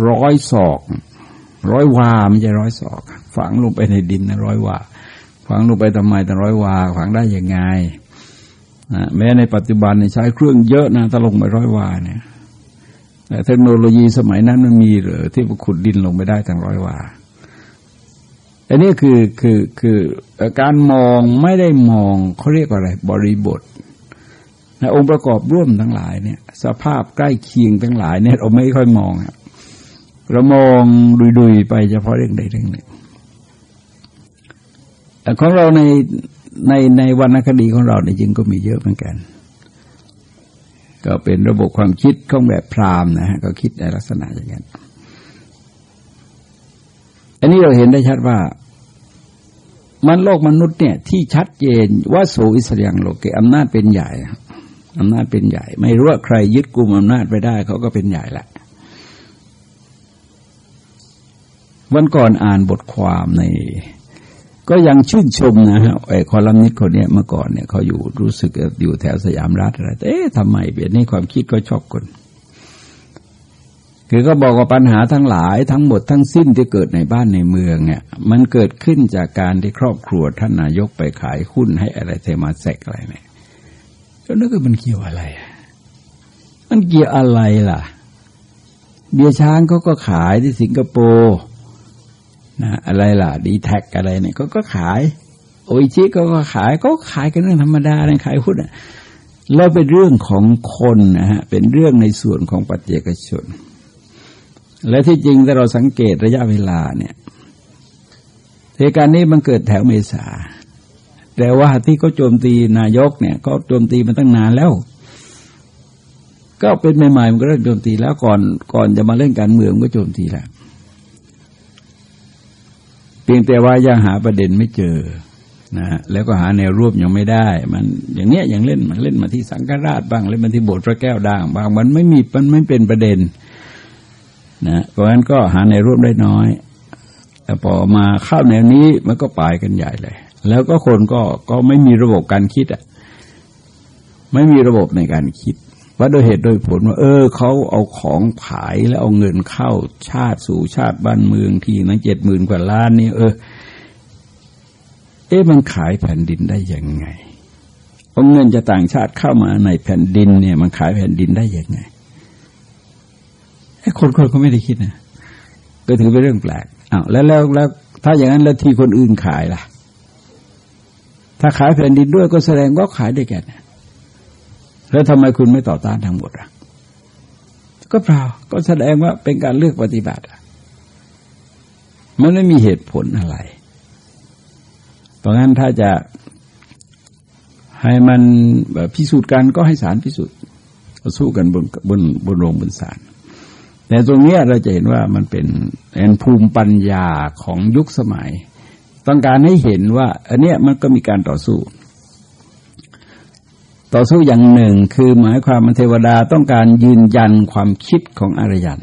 S1: ร้อยศอก ร้อยวาไม่ใช่ร้อยศอก ฝังลงไปในดินนะร้อยวาฝังลงไปทำไมแต่ร้อยวาฝังได้ยังไงแม้ในปัจจุบันใช้เครื่องเยอะนะถ้าลงไปร้อยวาเนี่ยแต่เทคโนโลยีสมัยนั้นมันมีหรือที่ขุดดินลงไปได้ตั้งร้อยวา อันนี้คือคือคือการมองไม่ได้มองเขาเรียกว่าอะไร บริบทในองค์ประกอบร่วมทั้งหลายเนี่ย สภาพใกล้เคียงทั้งหลายเนี่ยเราไม่ค่อยมองเรามองดุยๆไปเฉพาะเรื่องใดเรื่องหนึ่งของเราในในในวรรณคดีของเราในจริงก็มีเยอะเหมือนกัน ก็เป็นระบบความคิดของแบบพราหมณ์นะฮะก็คิดในลักษณะอย่างนั้น อันนี้เราเห็นได้ชัดว่า มันโลกมนุษย์เนี่ย ที่ชัดเจนว่าโสอิสริยังโลกเกอำนาจเป็นใหญ่อำนาจเป็นใหญ่ ไม่รู้ว่าใครยึดกลุ่มอำนาจไปได้ เขาก็เป็นใหญ่แหละวันก่อนอ่านบทความใน ก็ยังชื่นชมนะฮะไอ้คอลัมนิสต์คนนี้เมื่อก่อนเนี่ยเขาอยู่รู้สึกอยู่แถวสยามรัฐอะไรแต่เอ๊ะทำไมเปลี่ยนนี่ความคิดก็ชอบคน คือก็บอกว่าปัญหาทั้งหลายทั้งหมดทั้งสิ้นที่เกิดในบ้านในเมืองเนี่ยมันเกิดขึ้นจากการที่ครอบครัวท่านนายกไปขายหุ้นให้อะไรเทมาแซกอะไรเนี่ยแล้วนึกว่ามันเกี่ยวอะไร มันเกี่ยวอะไรล่ะ เบียร์ช้างเขาก็ขายที่สิงคโปร์นะอะไรล่ะดีแท็กอะไรเนี่ยเขาก็ขาย โออิชิเขาก็ขายก็ขายกันเรื่องธรรมดาในขายหุ้นแล้วเป็นเรื่องของคนนะฮะเป็นเรื่องในส่วนของปัจเจกชน และที่จริงถ้าเราสังเกตระยะเวลาเนี่ยเหตุการณ์นี้มันเกิดแถวเมษา แต่ว่าที่เขาโจมตีนายกเนี่ยก็โจมตีมาตั้งนานแล้ว ก็เป็นใหม่ๆมันก็เริ่มโจมตีแล้วก่อนก่อนจะมาเล่นการเมืองก็โจมตีแล้วเพียงแต่ว่ายังหาประเด็นไม่เจอนะแล้วก็หาแนวรูปยังไม่ได้ มันอย่างเนี้ยอยังเล่นมันเล่นมาที่สังฆราชบ้างเล่นมาที่โบสถ์พระแก้วด่างบ้างมันไม่มีมันไม่เป็นประเด็น นะเพราะฉะนั้นก็หาในร่วมได้น้อย แต่พอมาเข้าแนวนี้มันก็ปลายกันใหญ่เลย แล้วก็คนก็ก็ไม่มีระบบการคิดอะไม่มีระบบในการคิด ว่าโดยเหตุโดยผลว่า เออเขาเอาของขายแล้วเอาเงินเข้าชาติสู่ชาติบ้านเมืองที่นั้นเจ็ดหมื่นกว่าล้านนี่เออ เอ๊ะมันขายแผ่นดินได้ยังไงเอาเงินจะต่างชาติเข้ามาในแผ่นดินเนี่ย มันขายแผ่นดินได้ยังไง คนคนเขาไม่ได้คิดนะก็ถือเป็นเรื่องแปลกอ้าวแล้วแล้วแล้วถ้าอย่างนั้นแล้วที่คนอื่นขายล่ะ ถ้าขายแผ่นดินด้วยก็แสดงว่าขายได้แก่นแล้วทำไมคุณไม่ต่อต้านทั้งหมดอะ ก็เปล่าก็แสดงว่าเป็นการเลือกปฏิบัติมันไม่มีเหตุผลอะไร เพราะงั้นถ้าจะให้มันแบบพิสูจน์กันก็ให้ศาลพิสูจน์สู้กันบนบนบนโรงบนศาล แต่ตรงนี้เราจะเห็นว่ามันเป็นแอนภูมิปัญญาของยุคสมัย ต้องการให้เห็นว่า อันเนี้ยมันก็มีการต่อสู้ ต่อสู้อย่างหนึ่งคือหมายความมันเทวดาต้องการยืนยันความคิดของอารยัน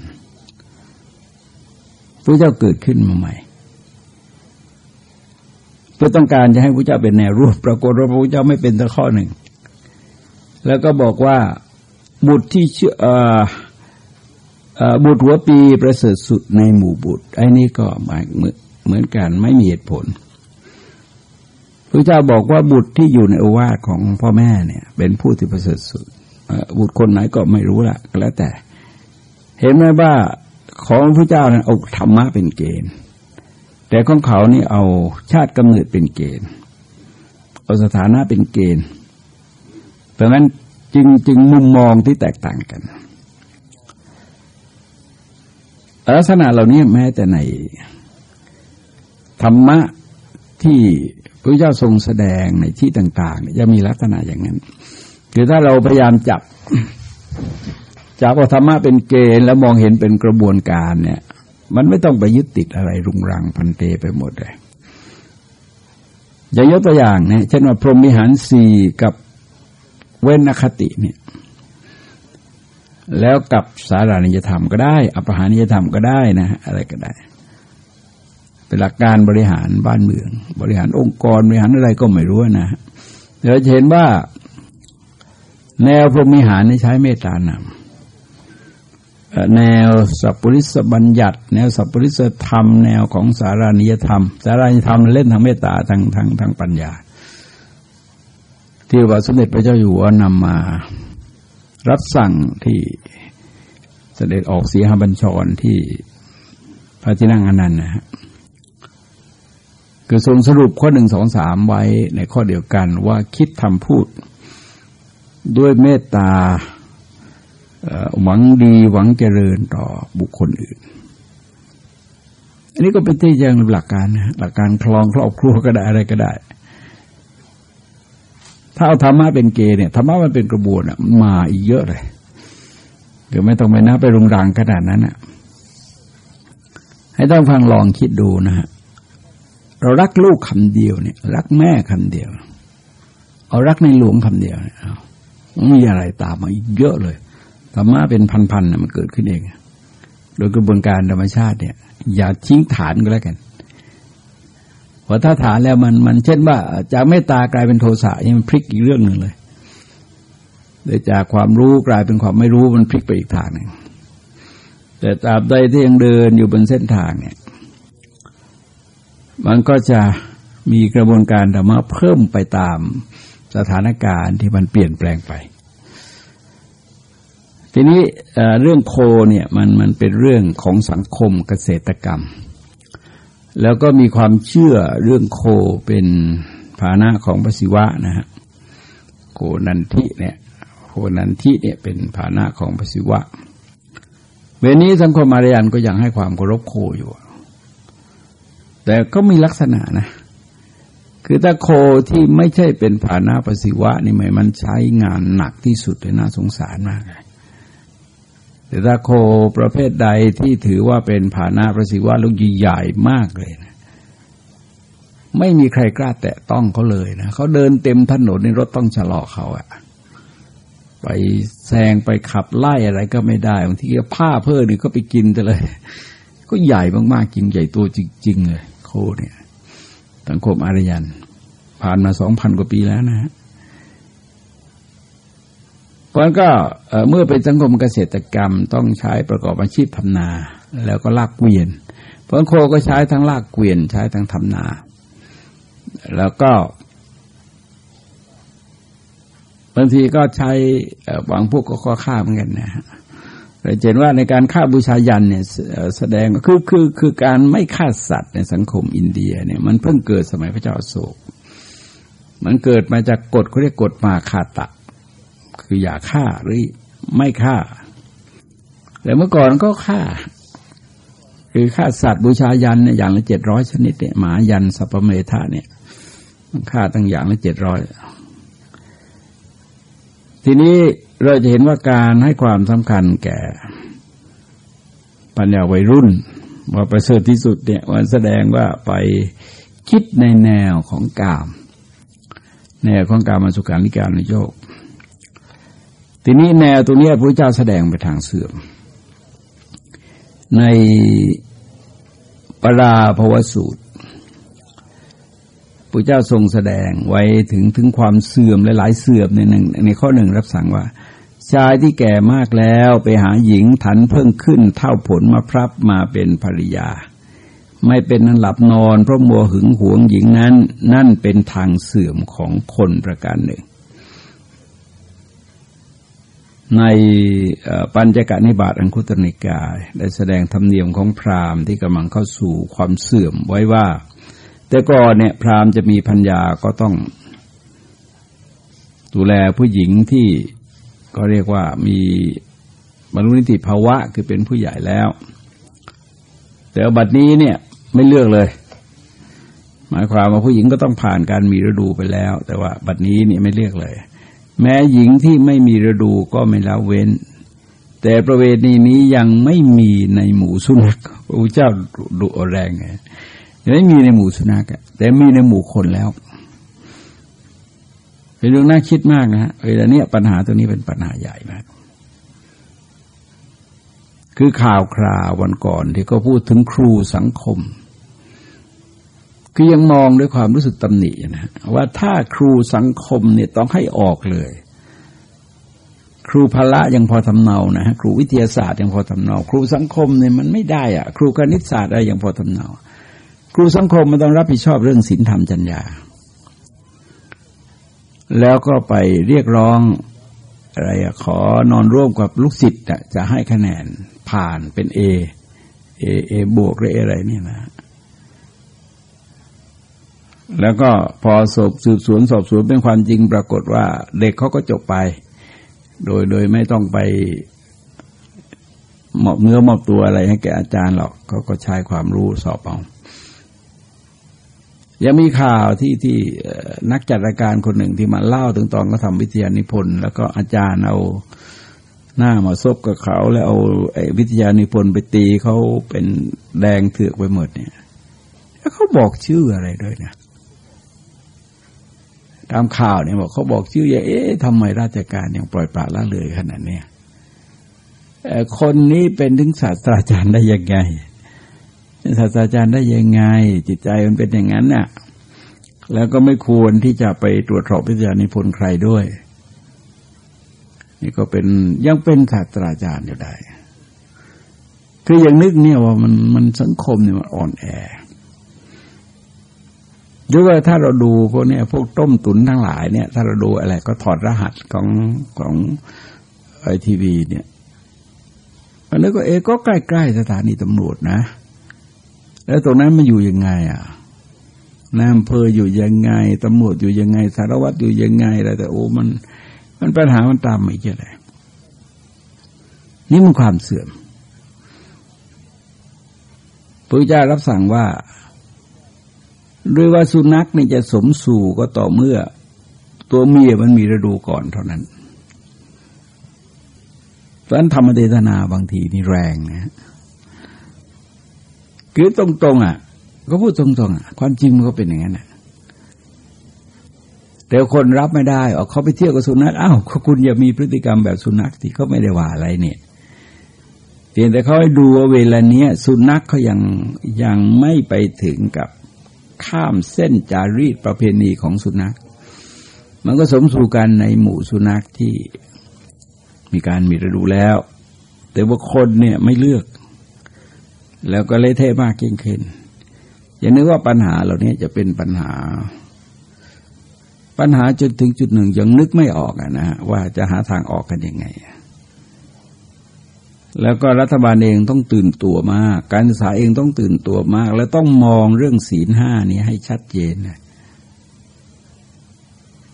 S1: พระเจ้าเกิดขึ้นมาใหม่เพื่อต้องการจะให้พระเจ้าเป็นแนวรูปปรากฏว่าพระเจ้าไม่เป็นตะข้อหนึ่ง แล้วก็บอกว่าบุตรที่เชื่อ บุตรหัวปีประเสริฐสุดในหมู่บุตร ไอ้นี่ก็หมายเหมือนกันไม่มีเหตุผลพระเจ้าบอกว่าบุตรที่อยู่ในโอวาทของพ่อแม่เนี่ย เป็นผู้ที่ประเสริฐสุดบุตรคนไหนก็ไม่รู้ละก็แล้วแต่ เห็นไหมว่าของพระเจ้านั้นเอาธรรมะเป็นเกณฑ์ แต่ของเขานี่เอาชาติกำเนิดเป็นเกณฑ์ เอาสถานะเป็นเกณฑ์ เพราะนั้นจึงจึงมุมมองที่แตกต่างกัน ลักษณะเหล่านี้แม้แต่ในธรรมะที่พระเจ้าทรงแสดงในที่ต่างๆจะมีลักษณะอย่างนั้น คือถ้าเราพยายามจับจับว่าธรรมะเป็นเกณฑ์แล้วมองเห็นเป็นกระบวนการเนี่ย มันไม่ต้องไปยึดติดอะไรรุงรังพันเตไปหมดเลยอย่ายกตัวอย่างเนี่ยเช่นว่าพรหมิหารสี่กับเว้นอคติเนี่ย แล้วกับสารานิยธรรมก็ได้อัปหานิยธรรมก็ได้นะ อะไรก็ได้ เป็นหลักการบริหารบ้านเมือง บริหารองค์กรบริหารอะไรก็ไม่รู้นะเราจะเห็นว่า แนวพรหมิหารนี่ใช้เมตตานแนวสัพปริสบัญญัติ แนวสัพปริสธรรม แนวของสารานิยธรรม สารานิยธรรมเล่นทางเมตตาทางทางทางปัญญา ที่ว่าสมเด็จพระเจ้าอยู่หัวนำมารับสั่งที่ เสด็จออกเสียหบัญชรที่พระที่นั่งอนันต์นะฮะคือทรงสรุปข้อหนึ่งสองสามไว้ในข้อเดียวกันว่าคิดทำพูด ด้วยเมตตาหวังดีหวังเจริญต่อบุคคลอื่น อันนี้ก็เป็นที่ยังหลักการหลักการคลองครอบครัวก็ได้อะไรก็ได้ ถ้าเอาธรรมะเป็นเกณฑ์เนี่ยธรรมะมันเป็นกระบวนอะมาอีกเยอะเลย เดี๋ยวไม่ต้องไปนะไปรุงรังขนาดนั้นอะให้ต้องฟังลองคิดดูนะฮะเรารักลูกคำเดียวเนี่ย รักแม่คำเดียว เอารักในหลวงคำเดียวเนี่ยมีอะไรตามมาอีกเยอะเลยธรรมะเป็นพันๆมันเกิดขึ้นเอง โดยกระบวนการธรรมชาติเนี่ย อย่าทิ้งฐานก็แล้วกันพอถ้าฐานแล้วมันมันเช่นว่า จากเมตตากลายเป็นโทสะนี่มันพลิกอีกเรื่องหนึ่งเลย โดยจากความรู้กลายเป็นความไม่รู้มันพลิกไปอีกทางหนึ่งแต่ตราบใดที่ยังเดินอยู่บนเส้นทางเนี่ย มันก็จะมีกระบวนการธรรมะเพิ่มไปตามสถานการณ์ที่มันเปลี่ยนแปลงไป ทีนี้เรื่องโคเนี่ยมันมันเป็นเรื่องของสังคมเกษตรกรรม แล้วก็มีความเชื่อเรื่องโคเป็นภาณะของพระศิวะนะฮะโคนันทิเนี่ย นันทิเนี่ยเป็นภาณะของพระศิวะ เวนี้สังคมอารยันก็ยังให้ความเคารพโคอยู่ แต่ก็มีลักษณะนะ คือถ้าโคที่ไม่ใช่เป็นผานาปสิวะนี่หมายมันใช้งานหนักที่สุดเลยน่าสงสารมากเลยแต่ถ้าโคประเภทใดที่ถือว่าเป็นผานาปสิวะลูกใหญ่มากเลยนะ ไม่มีใครกล้าแตะต้องเขาเลยนะเขาเดินเต็มถนนในรถต้องชะลอเขาอะ ไปแซงไปขับไล่อะไรก็ไม่ได้บางทีก็ผ้าเพิ่นี่ก็ไปกินแต่เลย ก็ใหญ่มากๆจริงใหญ่ตัวจริง ๆ เลย โคเนี่ยสังคมอารยัน ผ่านมาสองพันกว่าปีแล้วนะฮะเพราะก็เมื่อเป็นสังคมเกษตรกรรมต้องใช้ประกอบอาชีพทำนา แล้วก็ลากเกวียนเพราะโคก็ใช้ทั้งลากเกวียนใช้ทั้งทำนา แล้วก็ บางทีก็ใช้บางพวกก็ข้อข้าเหมือนกันนะฮะเราเห็นว่าในการฆ่าบูชายันเนี่ยแสดงคือคือคือการไม่ฆ่าสัตว์ในสังคมอินเดียเนี่ยมันเพิ่งเกิดสมัยพระเจ้าโศก มันเกิดมาจากกฎเขาเรียกกฎมาคาตะ คืออย่าฆ่าหรือไม่ฆ่า แต่เมื่อก่อนก็ฆ่า คือฆ่าสัตว์บูชายันเนี่ยอย่างละเจ็ดร้อยชนิดเนี่ยหมายันสัพเมธาเนี่ยมันฆ่าตั้งอย่างละเจ็ดร้อย ทีนี้เราจะเห็นว่าการให้ความสำคัญแก่ปัญญาวัยรุ่น ว่าประเสริฐที่สุดเนี่ยมันแสดงว่าไปคิดในแนวของกาม แนวของการมสุการนิการนโยกทีนี้แนวตัวนี้พระเจ้าแสดงไปทางเสื่อม ในปราภวสูตร พระเจ้าทรงแสดงไว้ถึงถึงความเสื่อมหลายเสื่อมในหนึ่งในข้อหนึ่งรับสั่งว่า ชายที่แก่มากแล้วไปหาหญิงถันเพิ่งขึ้น เท่าผลมาพรับมาเป็นภริยา ไม่เป็นนันหลับนอนเพราะมัวหึงหวงหญิงนั้น นั่นเป็นทางเสื่อมของคนประการหนึ่ง ในปัญจกนิบาตอังคุตนิกายได้แสดงธรรมเนียมของพราหมณ์ที่กำลังเข้าสู่ความเสื่อมไว้ว่า แต่ก่อนเนี่ยพราหมณ์จะมีพัญญาก็ต้อง ดูแลผู้หญิงที่ก็เรียกว่ามีบรรลุนิติภาวะคือเป็นผู้ใหญ่แล้ว แต่บัดนี้เนี่ยไม่เลือกเลย หมายความว่าผู้หญิงก็ต้องผ่านการมีฤดูไปแล้ว แต่ว่าบัดนี้เนี่ยไม่เลือกเลย แม้หญิงที่ไม่มีฤดูก็ไม่ละเว้น แต่ประเวณีนี้ยังไม่มีในหมู่สุนัขพระเจ้าดุแรงไง ไม่มีในหมู่สุนัขแต่มีในหมู่คนแล้วเป็นเรื่องน่าคิดมากนะฮะเวลาเนี้ยปัญหาตรงนี้เป็นปัญหาใหญ่มาก คือข่าวคราววันก่อนที่เขาพูดถึงครูสังคม คือยังมองด้วยความรู้สึกตำหนินะว่าถ้าครูสังคมเนี่ยต้องให้ออกเลย ครูพละยังพอทำเนานะครูวิทยาศาสตร์ยังพอทำเนา ครูสังคมเนี่ยมันไม่ได้อะครูคณิตศาสตร์อะไรยังพอทำเนา ครูสังคมมันต้องรับผิดชอบเรื่องศีลธรรมจัญญา แล้วก็ไปเรียกร้องอะไรขอนอนร่วมกับลูกศิษย์จะให้คะแนนผ่านเป็นเอเอเอบวกหรืออะไรนี่นะ แล้วก็พอสอบสืบสวนสอบสวนเป็นความจริงปรากฏว่า เด็กเขาก็จบไป โดยโดยไม่ต้องไปหมอบเนื้อหมอบตัวอะไรให้แก่อาจารย์หรอกเขาก็ใช้ความรู้สอบเอา ยังมีข่าวที่ที่นักจัดรายการคนหนึ่งที่มาเล่าถึงตอนเขาทำวิทยานิพนธ์แล้วก็อาจารย์เอาหน้ามาซบกับเขาแล้วเอาไอ้วิทยานิพนธ์ไปตีเขาเป็นแดงเถือกไปหมดเนี่ย แล้วเขาบอกชื่ออะไรด้วยนะตามข่าวเนี่ยบอกเขาบอกชื่ออย่างเอ๊ะทำไมราชการยังปล่อยปละละเลยขนาดเนี้ยคนนี้เป็นถึงศาสตราจารย์ได้ยังไง เป็นศาสตราจารย์ได้ยังไง จิตใจมันเป็นอย่างนั้นน่ะ แล้วก็ไม่ควรที่จะไปตรวจสอบวิทยานิพนธ์ใครด้วย นี่ก็เป็นยังเป็นศาสตราจารย์อยู่ได้ คืออย่างนึกเนี่ยว่ามันมันสังคมเนี่ยมันอ่อนแอหรือว่าถ้าเราดูพวกเนี้ยพวกต้มตุนทั้งหลายเนี่ย ถ้าเราดูอะไรก็ถอดรหัสของของไอทีวีเนี่ยอันนี้ก็เอก็ใกล้ๆสถานีตำรวจนะ แล้วตรงนั้นมันอยู่ยังไง อะนายอำเภออยู่ยังไงตำรวจอยู่ยังไง สารวัตรอยู่ยังไงอะไรแต่โอ้มัน มันปัญหามันตามไม่เจอเลยนี่มันความเสื่อมพระเจ้ารับสั่งว่า ด้วยว่าสุนัขนี่จะสมสู่ก็ต่อเมื่อ ตัวเมียมันมีฤดูก่อนเท่านั้นเพราะนั้นธรรมเทศนาบางทีนี่แรงนะ คือตรงๆอะ ก็พูดตรงๆอะ ความจริงมันก็เป็นอย่างนั้นอะแต่คนรับไม่ได้ออกเขาไปเที่ยวกับสุนัขอ้าวคุณอย่ามีพฤติกรรมแบบสุนัขที่เขาไม่ได้ว่าอะไรเนี่ยเพียงแต่เขาให้ดูว่าเวลาเนี้ย สุนัขเขายังยังไม่ไปถึงกับข้ามเส้นจารีตประเพณีของสุนัข มันก็สมสู่กันในหมู่สุนัขที่มีการมีฤดูแล้ว แต่ว่าคนเนี่ยไม่เลือก แล้วก็เละเทะมากยิ่งขึ้น อย่านึกว่าปัญหาเหล่านี้จะเป็นปัญหา ปัญหาจนถึงจุดหนึ่งยังนึกไม่ออกอะนะว่าจะหาทางออกกันยังไง แล้วก็รัฐบาลเองต้องตื่นตัวมาก การศึกษาเองต้องตื่นตัวมาก และต้องมองเรื่องศีลห้านี้ให้ชัดเจนนะ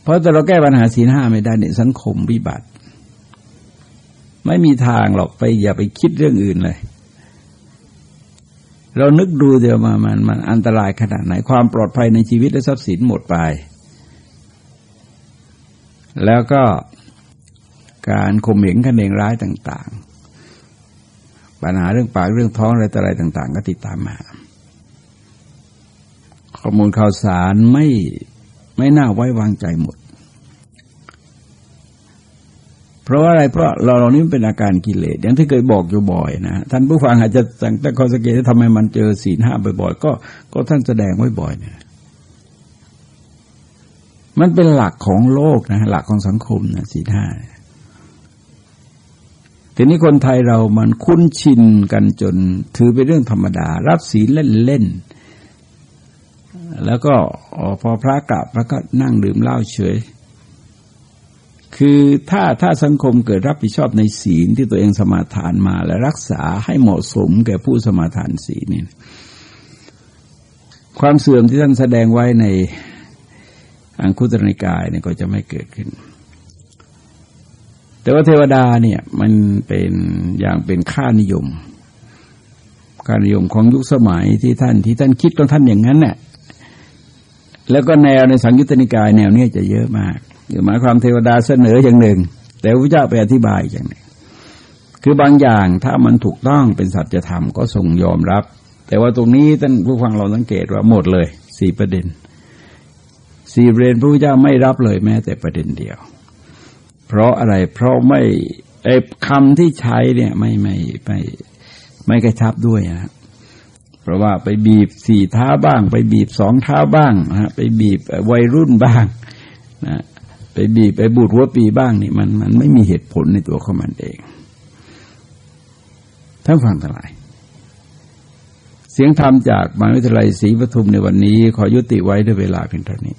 S1: เพราะแต่เราแก้ปัญหาศีลห้าไม่ได้เนี่ยสังคมวิบัติ ไม่มีทางหรอกไปอย่าไปคิดเรื่องอื่นเลย เรานึกดูเดี๋ยวมามันมันอันตรายขนาดไหนความปลอดภัยในชีวิตและทรัพย์สินหมดไป แล้วก็การข่มเหงกันเองร้ายต่าง ๆ ปัญหาเรื่องปากเรื่องท้องอะไรต่ออะไรต่าง ๆ ก็ติดตามมา ข้อมูลข่าวสารไม่ไม่น่าไว้วางใจหมด เพราะว่าอะไรเพราะเราเหล่านี้เป็นอาการกิเลสอย่างที่เคยบอกอยู่บ่อยนะท่านผู้ฟังอาจจะสังแต่ข้อสังเกตทำไมมันเจอศีลห้าบ่อยๆก็ก็ท่านแสดงไว้บ่อยเนี่ยมันเป็นหลักของโลกนะหลักของสังคมนะศีลห้าทีนี้คนไทยเรามันคุ้นชินกันจนถือเป็นเรื่องธรรมดา รับศีลเล่นๆแล้วก็พอพระกลับแล้วก็นั่งดื่มเหล้าเฉย คือถ้าถ้าสังคมเกิดรับผิดชอบในศีลที่ตัวเองสมาทานมาและรักษาให้เหมาะสมแก่ผู้สมาทานศีลนี่ความเสื่อมที่ท่านแสดงไว้ในอังคุตรนิกายเนี่ยก็จะไม่เกิดขึ้น แต่ว่าเทวดาเนี่ยมันเป็นอย่างเป็นค่านิยม ค่านิยมของยุคสมัยที่ท่านที่ท่านคิดของท่านอย่างนั้นเนี่ยแล้วก็แนวในสังยุตติกายแนวนี้จะเยอะมาก หมายความเทวดาเสนออย่างหนึ่ง แต่พระเจ้าไปอธิบายอย่างหนึ่งคือบางอย่างถ้ามันถูกต้องเป็นสัจธรรมก็ทรงยอมรับ แต่ว่าตรงนี้ท่านผู้ฟังเราสังเกตว่าหมดเลยสี่ประเด็นสี่ประเด็นพระพุทธเจ้าไม่รับเลยแม้แต่ประเด็นเดียว เพราะอะไรเพราะไม่ไอ้คำที่ใช้เนี่ยไม่ไม่ไม่ไม่กระชับด้วยนะเพราะว่าไปบีบสี่เท้าบ้าง ไปบีบสองเท้าบ้างนะไปบีบวัยรุ่นบ้างนะ ไปบีบไปบูดหัวปีบ้างนี่มันมันไม่มีเหตุผลในตัวของมันเองท่านฟังทั้งหลาย เสียงธรรมจากมหาวิทยาลัยศรีปทุมในวันนี้ ขอยุติไว้ด้วยเวลาเพียงเท่านี้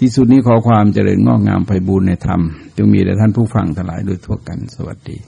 S1: ที่สุดนี้ขอความเจริญงอกงามไพบูรณในธรรมจงมีแด่ท่านผู้ฟังทั้งหลายโดยทั่วกันสวัสดี